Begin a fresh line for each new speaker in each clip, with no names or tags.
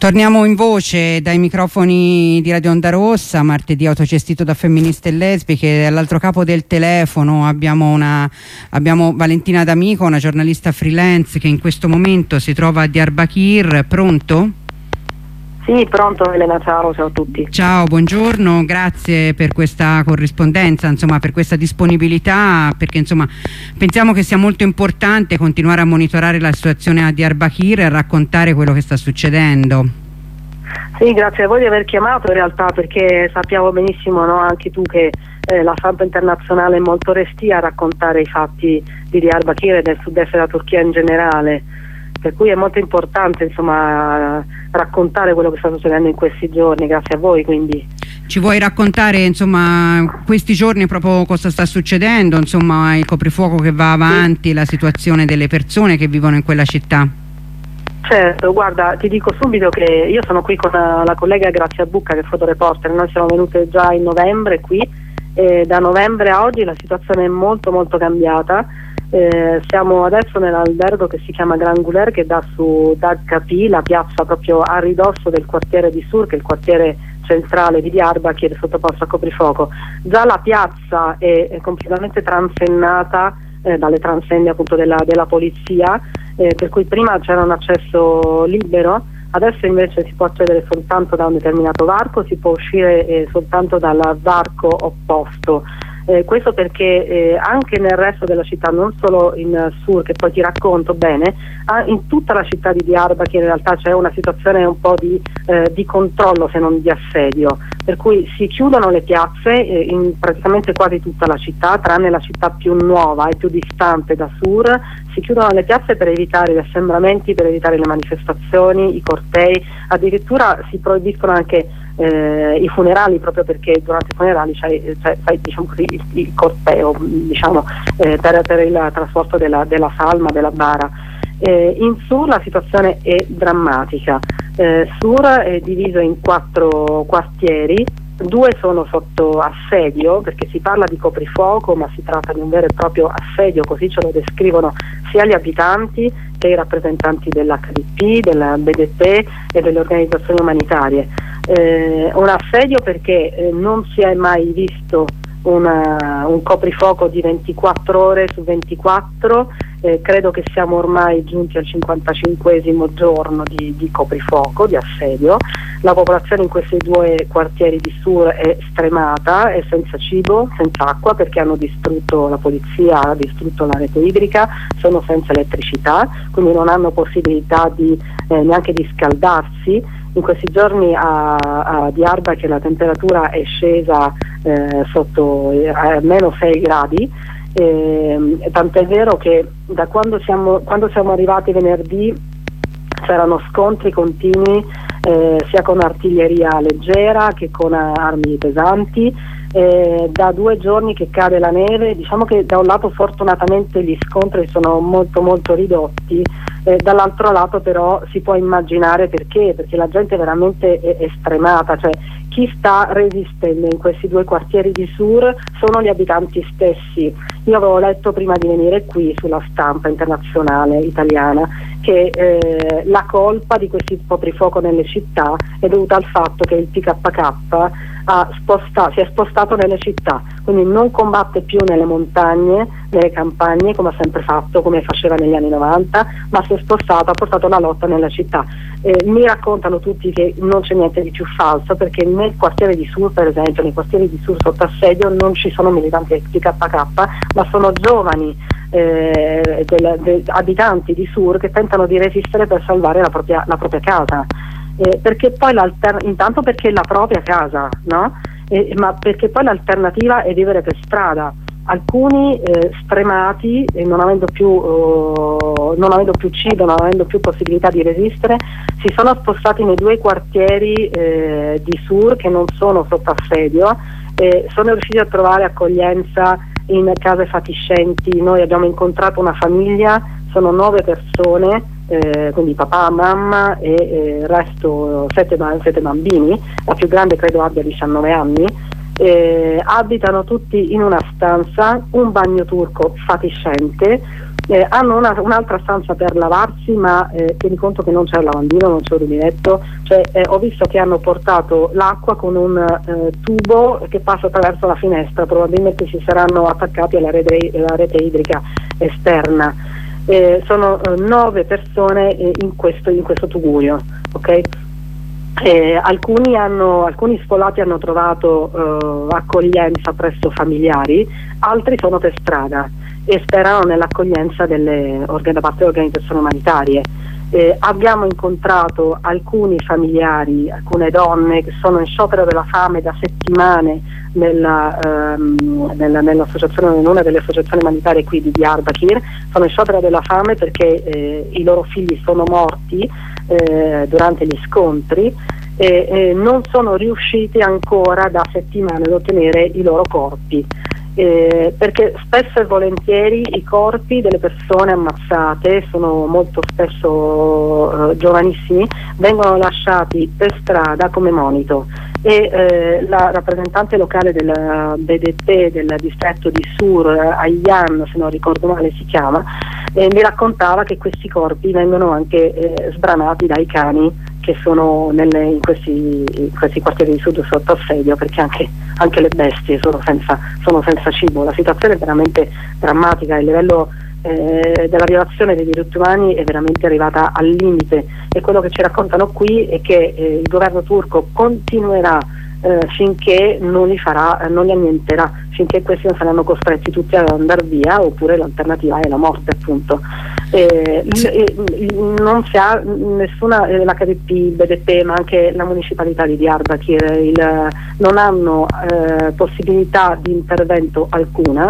Torniamo in voce dai microfoni di Radio Onda Rossa, martedì autocestito da femministe e lesbiche. All'altro capo del telefono abbiamo, una, abbiamo Valentina D'Amico, una giornalista freelance che in questo momento si trova a Diyarbakir. Pronto?
Sì, pronto Elena, ciao, ciao a tutti.
Ciao, buongiorno, grazie per questa corrispondenza, insomma, per questa disponibilità, perché insomma, pensiamo che sia molto importante continuare a monitorare la situazione a Diyarbakir e a raccontare quello che sta succedendo.
Sì, grazie a voi di aver chiamato in realtà perché sappiamo benissimo no, anche tu che eh, la stampa internazionale è molto restia a raccontare i fatti di Diyarbakir e del sud-est della Turchia in generale per cui è molto importante insomma, raccontare quello che sta succedendo in questi giorni, grazie a voi. Quindi.
Ci vuoi raccontare insomma, questi giorni proprio cosa sta succedendo, insomma, il coprifuoco che va avanti, sì. la situazione delle persone che vivono in quella città?
Certo, guarda, ti dico subito che io sono qui con la collega Grazia Bucca che è fotoreporter, noi siamo venute già in novembre qui e da novembre a oggi la situazione è molto molto cambiata eh, siamo adesso nell'albergo che si chiama Granguler che dà su Dag Kapi, la piazza proprio a ridosso del quartiere di Sur, che è il quartiere centrale di Diyarbakir sottoposto a coprifuoco. Già la piazza è, è completamente transennata eh, dalle transenne appunto della, della polizia, eh, per cui prima c'era un accesso libero, adesso invece si può accedere soltanto da un determinato varco, si può uscire eh, soltanto dal varco opposto. Eh, questo perché eh, anche nel resto della città, non solo in Sur, che poi ti racconto bene, in tutta la città di Diyarbakir in realtà c'è una situazione un po' di, eh, di, controllo se non di assedio, per cui si chiudono le piazze eh, in praticamente quasi tutta la città, tranne la città più nuova e più distante da Sur, si chiudono le piazze per evitare gli assembramenti, per evitare le manifestazioni, i cortei, addirittura si proibiscono anche eh, i funerali proprio perché durante i funerali c'è, c'è, c'è diciamo così, il, il, corteo diciamo, eh, per, per, il trasporto della, della, salma, della bara. Eh, in Sur la situazione è drammatica. Eh, Sur è diviso in quattro quartieri due sono sotto assedio perché si parla di coprifuoco ma si tratta di un vero e proprio assedio, così ce lo descrivono sia gli abitanti che i rappresentanti dell'HDP, della BDP e delle organizzazioni umanitarie. Eh, un assedio perché eh, non si è mai visto una, un coprifuoco di 24 ore su 24, eh, credo che siamo ormai giunti al 55 giorno di, di, coprifuoco, di assedio, la popolazione in questi due quartieri di Sur è stremata, è senza cibo, senza acqua perché hanno distrutto la polizia, ha distrutto la rete idrica, sono senza elettricità, quindi non hanno possibilità di, eh, neanche di scaldarsi in questi giorni a, a Diarba che la temperatura è scesa eh, sotto eh, a meno 6 gradi, eh, tant'è vero che da quando siamo, quando siamo arrivati venerdì c'erano scontri continui eh, sia con artiglieria leggera che con armi pesanti. Eh, da due giorni che cade la neve, diciamo che da un lato fortunatamente gli scontri sono molto molto ridotti, eh, dall'altro lato però si può immaginare perché, perché la gente veramente è, è stremata, cioè chi sta resistendo in questi due quartieri di Sur sono gli abitanti stessi. Io avevo letto prima di venire qui sulla stampa internazionale italiana che eh, la colpa di questi coprifuoco nelle città è dovuta al fatto che il PKK sposta, si è spostato nelle città, quindi non combatte più nelle montagne, nelle campagne come ha sempre fatto, come faceva negli anni 90, ma si è spostato, ha portato la lotta nella città. Eh, mi raccontano tutti che non c'è niente di più falso perché nel quartiere di Sur, per esempio, nei quartieri di Sur sotto assedio non ci sono militanti PKK, ma sono giovani eh, del, del, abitanti di Sur che tentano di resistere per salvare la propria, la propria casa eh, perché intanto perché è la propria casa, no? eh, ma perché poi l'alternativa è vivere per strada. Alcuni eh, stremati, non avendo, più, uh, non, avendo più, cibo, non avendo più possibilità di resistere, si sono spostati nei due quartieri eh, di Sur che non sono sotto assedio e sono riusciti a trovare accoglienza in case fatiscenti. Noi abbiamo incontrato una famiglia, sono nove persone eh, quindi papà, mamma e eh, resto sette, sette, bambini, la più grande credo abbia 19 anni, eh, abitano tutti in una stanza, un bagno turco fatiscente, eh, hanno una, un'altra stanza per lavarsi ma eh, tieni conto che non c'è il lavandino, non c'è il rubinetto, cioè, eh, ho visto che hanno portato l'acqua con un eh, tubo che passa attraverso la finestra, probabilmente si saranno attaccati alla rete, alla rete idrica esterna. Eh, sono eh, nove persone in questo, in, questo, tugurio. Okay? alcuni, hanno, alcuni, sfolati hanno trovato accoglienza presso familiari, altri sono per strada e sperano nell'accoglienza delle, da parte delle organizzazioni umanitarie. Eh, abbiamo incontrato alcuni familiari, alcune donne che sono in sciopero della fame da settimane nella, ehm, nella, in una delle associazioni umanitarie qui di Diyarbakir, sono in sciopero della fame perché eh, i loro figli sono morti eh, durante gli scontri e non sono riusciti ancora da settimane ad ottenere i loro corpi eh, perché spesso e volentieri i corpi delle persone ammazzate sono molto spesso eh, giovanissimi, vengono lasciati per strada come monito. E eh, la rappresentante locale del BDP del distretto di Sur, Ayyan se non ricordo male si chiama, eh, mi raccontava che questi corpi vengono anche eh, sbranati dai cani che sono nelle, in, questi, in, questi, quartieri di sud sotto assedio perché anche, anche le bestie sono senza, sono senza, cibo. La situazione è veramente drammatica, il livello eh, della violazione dei diritti umani è veramente arrivata al limite e quello che ci raccontano qui è che eh, il governo turco continuerà eh, finché non li, farà, non li annienterà, finché questi non saranno costretti tutti ad andare via oppure l'alternativa è la morte appunto. Eh, non si ha nessuna, eh, l'HDP, il BDP ma anche la municipalità di Diyarbakir il, non hanno eh, possibilità di intervento alcuna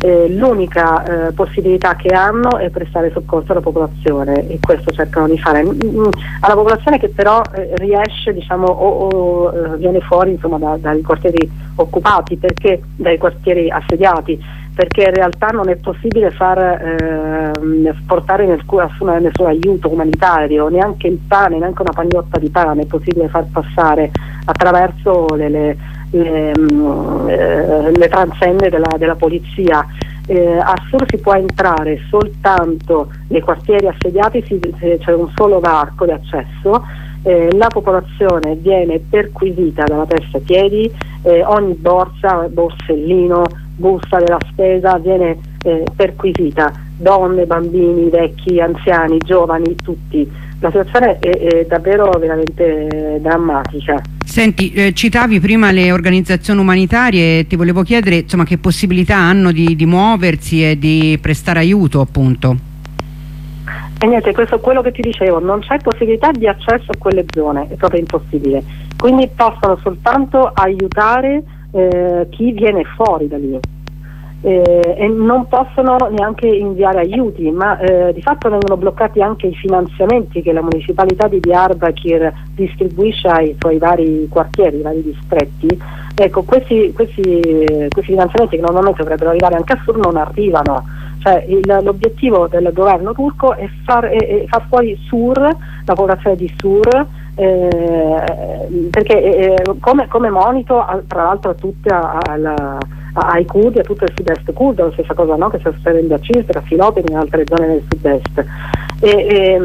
eh, l'unica eh, possibilità che hanno è prestare soccorso alla popolazione e questo cercano di fare. Mm, mm, alla popolazione che però eh, riesce diciamo, o, o eh, viene fuori insomma, da, dai quartieri occupati, perché, dai quartieri assediati, perché in realtà non è possibile far, eh, portare nessun, nessun, aiuto umanitario, neanche il pane, neanche una pagnotta di pane è possibile far passare attraverso le, le le, mm, eh, le transenne della, della polizia. Eh, a Sur si può entrare soltanto nei quartieri assediati, si, c'è un solo varco di accesso, eh, la popolazione viene perquisita dalla testa ai piedi, eh, ogni borsa, borsellino, busta della spesa viene eh, perquisita, donne, bambini, vecchi, anziani, giovani, tutti. La situazione è, è davvero veramente drammatica.
Senti, eh, citavi prima le organizzazioni umanitarie e ti volevo chiedere insomma, che possibilità hanno di, di muoversi e di prestare aiuto appunto.
E niente, questo è quello che ti dicevo, non c'è possibilità di accesso a quelle zone, è proprio impossibile. Quindi possono soltanto aiutare eh, chi viene fuori da lì eh, e non possono neanche inviare aiuti, ma eh, di fatto vengono bloccati anche i finanziamenti che la municipalità di Diyarbakir distribuisce ai suoi vari quartieri, ai vari distretti. Ecco, questi, questi, questi finanziamenti che normalmente dovrebbero arrivare anche a Sur non arrivano. Cioè, l'obiettivo del governo turco è far, è, è far fuori Sur, la popolazione di Sur, eh, perché eh, come, come, monito tra l'altro a tutta la ai curdi, a tutto il sud-est curdo, la stessa cosa no? che sta succedendo a Cipro, a Filopoli e in altre zone del sud-est. E, e,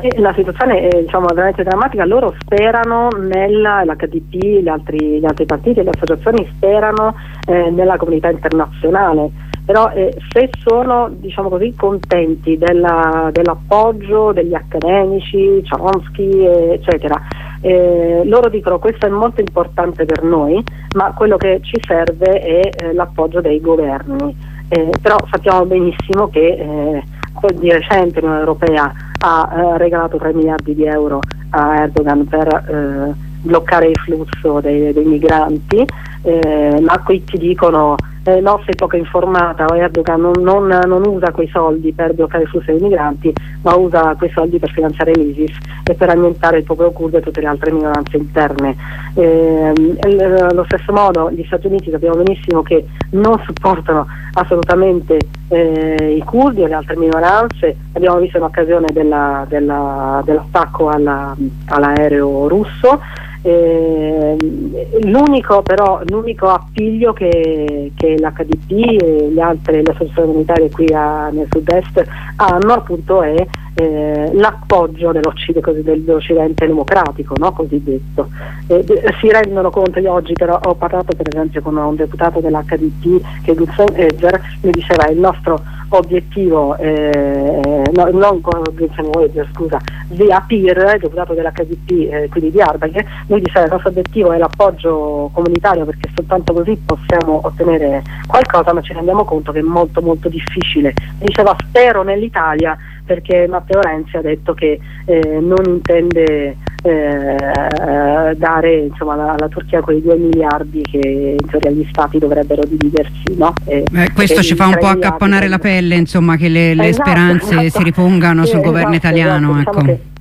e la situazione è diciamo, veramente drammatica, loro sperano nella, l'HDP, gli altri, gli altri partiti e le associazioni sperano eh, nella comunità internazionale però eh, se sono diciamo così, contenti della, dell'appoggio degli accademici, Chomsky eccetera, eh, loro dicono questo è molto importante per noi, ma quello che ci serve è eh, l'appoggio dei governi. Eh, però sappiamo benissimo che eh, di recente l'Unione Europea ha eh, regalato 3 miliardi di euro a Erdogan per eh, bloccare il flusso dei, dei migranti, ma qui ti dicono eh, no, sei poco informata, Erdogan non, non, non, usa quei soldi per bloccare il flusso dei migranti, ma usa quei soldi per finanziare l'ISIS e per annientare il popolo curdo e tutte le altre minoranze interne. Eh, allo stesso modo gli Stati Uniti sappiamo benissimo che non supportano assolutamente eh, i curdi e le altre minoranze, abbiamo visto in occasione della, della, dell'attacco alla, all'aereo russo Eh, l'unico però l'unico appiglio che, che l'HDP e le altre le associazioni umanitarie qui a, nel sud-est hanno appunto è eh, l'appoggio dell'Occidente democratico, no? cosiddetto. Eh, si rendono conto, io oggi però ho parlato per esempio con un deputato dell'HDP che Gutzen Edger mi diceva il nostro obiettivo, eh, no, non con Vincent Wager, scusa, via PIR, deputato dell'HDP, eh, quindi di Arbaghe, lui diceva il nostro obiettivo è l'appoggio comunitario perché soltanto così possiamo ottenere qualcosa, ma ci rendiamo conto che è molto molto difficile. Diceva spero nell'Italia perché Matteo Renzi ha detto che eh, non intende eh, dare insomma, alla, alla, Turchia quei 2 miliardi che in teoria gli stati dovrebbero dividersi. No?
E, eh, questo ci fa un po' accapponare la pelle, insomma, che le, le esatto, speranze esatto. si ripongano sul esatto, governo italiano.
Esatto,
ecco.
diciamo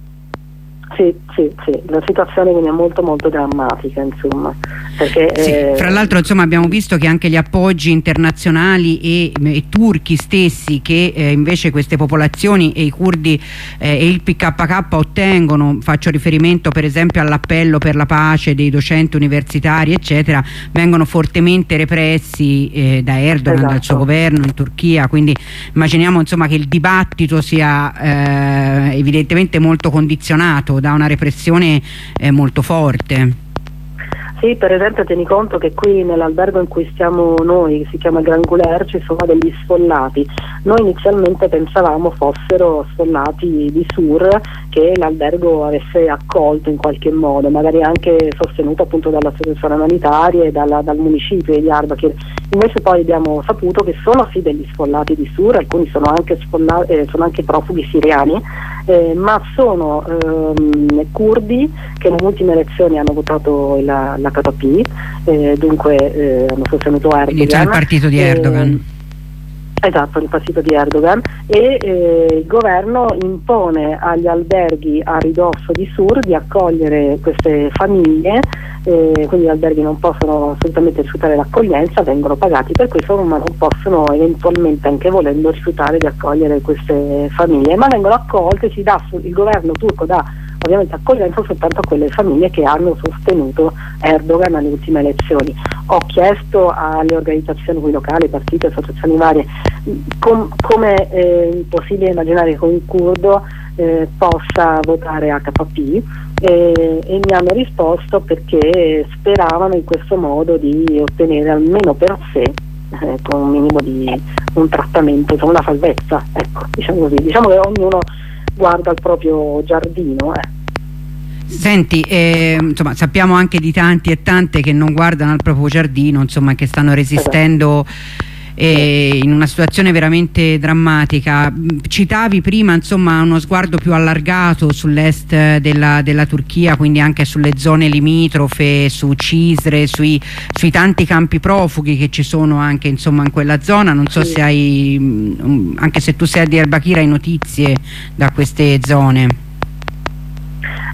sì, sì, sì, la situazione quindi è molto molto drammatica insomma. Perché,
sì, eh... Fra l'altro insomma abbiamo visto che anche gli appoggi internazionali e, e turchi stessi che eh, invece queste popolazioni e i curdi eh, e il PKK ottengono, faccio riferimento per esempio all'appello per la pace dei docenti universitari eccetera, vengono fortemente repressi eh, da Erdogan, esatto. dal suo governo in Turchia, quindi immaginiamo insomma che il dibattito sia eh, evidentemente molto condizionato da una repressione eh, molto forte.
Sì, per esempio tieni conto che qui nell'albergo in cui stiamo noi, che si chiama Gran Guler, ci sono degli sfollati. Noi inizialmente pensavamo fossero sfollati di Sur che l'albergo avesse accolto in qualche modo, magari anche sostenuto appunto dall'associazione umanitaria e dalla, dal municipio di Arbakir. Invece poi abbiamo saputo che sono sì degli sfollati di Sur, alcuni sono anche, eh, sono anche profughi siriani, eh, ma sono ehm, curdi che nelle ultime elezioni hanno votato la, la KP, eh, dunque eh, hanno sostenuto Erdogan. Quindi
il partito di Erdogan.
Esatto, il partito di Erdogan. E eh, il governo impone agli alberghi a ridosso di Sur di accogliere queste famiglie, eh, quindi gli alberghi non possono assolutamente rifiutare l'accoglienza, vengono pagati per questo ma non possono eventualmente anche volendo rifiutare di accogliere queste famiglie, ma vengono accolte, dà, il governo turco dà ovviamente accoglienza soltanto a quelle famiglie che hanno sostenuto Erdogan alle ultime elezioni. Ho chiesto alle organizzazioni locali, partiti, associazioni varie, com come è eh, possibile immaginare che un curdo eh, possa votare HPP eh, e mi hanno risposto perché speravano in questo modo di ottenere almeno per sé eh, con un minimo di un trattamento, insomma una salvezza, ecco, diciamo così. Diciamo che ognuno guarda il proprio giardino. Eh.
Senti, eh, insomma, sappiamo anche di tanti e tante che non guardano al proprio giardino, insomma, che stanno resistendo eh, in una situazione veramente drammatica. Citavi prima insomma, uno sguardo più allargato sull'est della, della, Turchia, quindi anche sulle zone limitrofe, su Cisre, sui, sui tanti campi profughi che ci sono anche insomma, in quella zona. Non so sì. se hai, anche se tu sei a Diyarbakir, hai notizie da queste zone.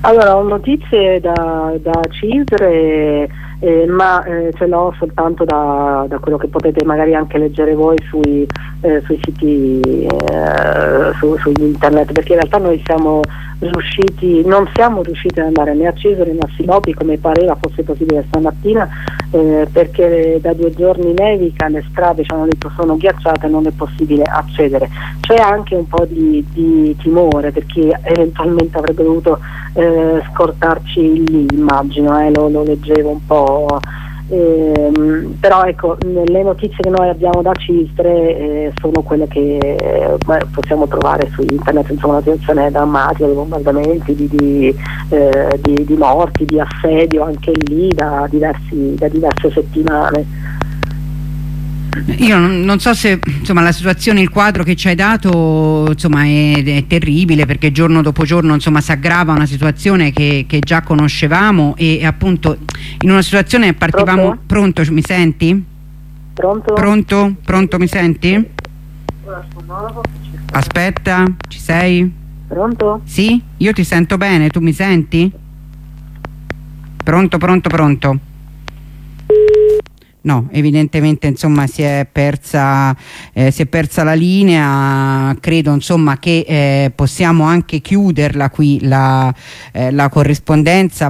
Allora, ho notizie da, da Cisre, eh, ma eh, ce l'ho soltanto da, da, quello che potete magari anche leggere voi sui, eh, sui siti, eh, su, su, internet, perché in realtà noi siamo riusciti, non siamo riusciti ad andare né a Cesare né a Sinopi come pareva fosse possibile stamattina eh, perché da due giorni nevica, le strade ci hanno detto sono ghiacciate e non è possibile accedere. C'è anche un po' di, di timore per chi eventualmente avrebbe dovuto eh, scortarci lì, immagino, eh, lo, lo leggevo un po' Ehm, però ecco, le notizie che noi abbiamo da Cistre eh, sono quelle che eh, possiamo trovare su internet, insomma una situazione drammatica di bombardamenti, di, di, eh, di, di, morti, di assedio anche lì da, diversi, da diverse settimane.
Io non, so se insomma, la situazione, il quadro che ci hai dato insomma, è, è, terribile perché giorno dopo giorno si aggrava una situazione che, che, già conoscevamo e appunto in una situazione partivamo... Pronto? Pronto mi senti?
Pronto?
Pronto? Pronto mi senti? Aspetta, ci sei?
Pronto?
Sì? Io ti sento bene, tu mi senti? Pronto, pronto, pronto. No, evidentemente insomma si è persa, eh, si è persa la linea, credo insomma che eh, possiamo anche chiuderla qui la, eh, la corrispondenza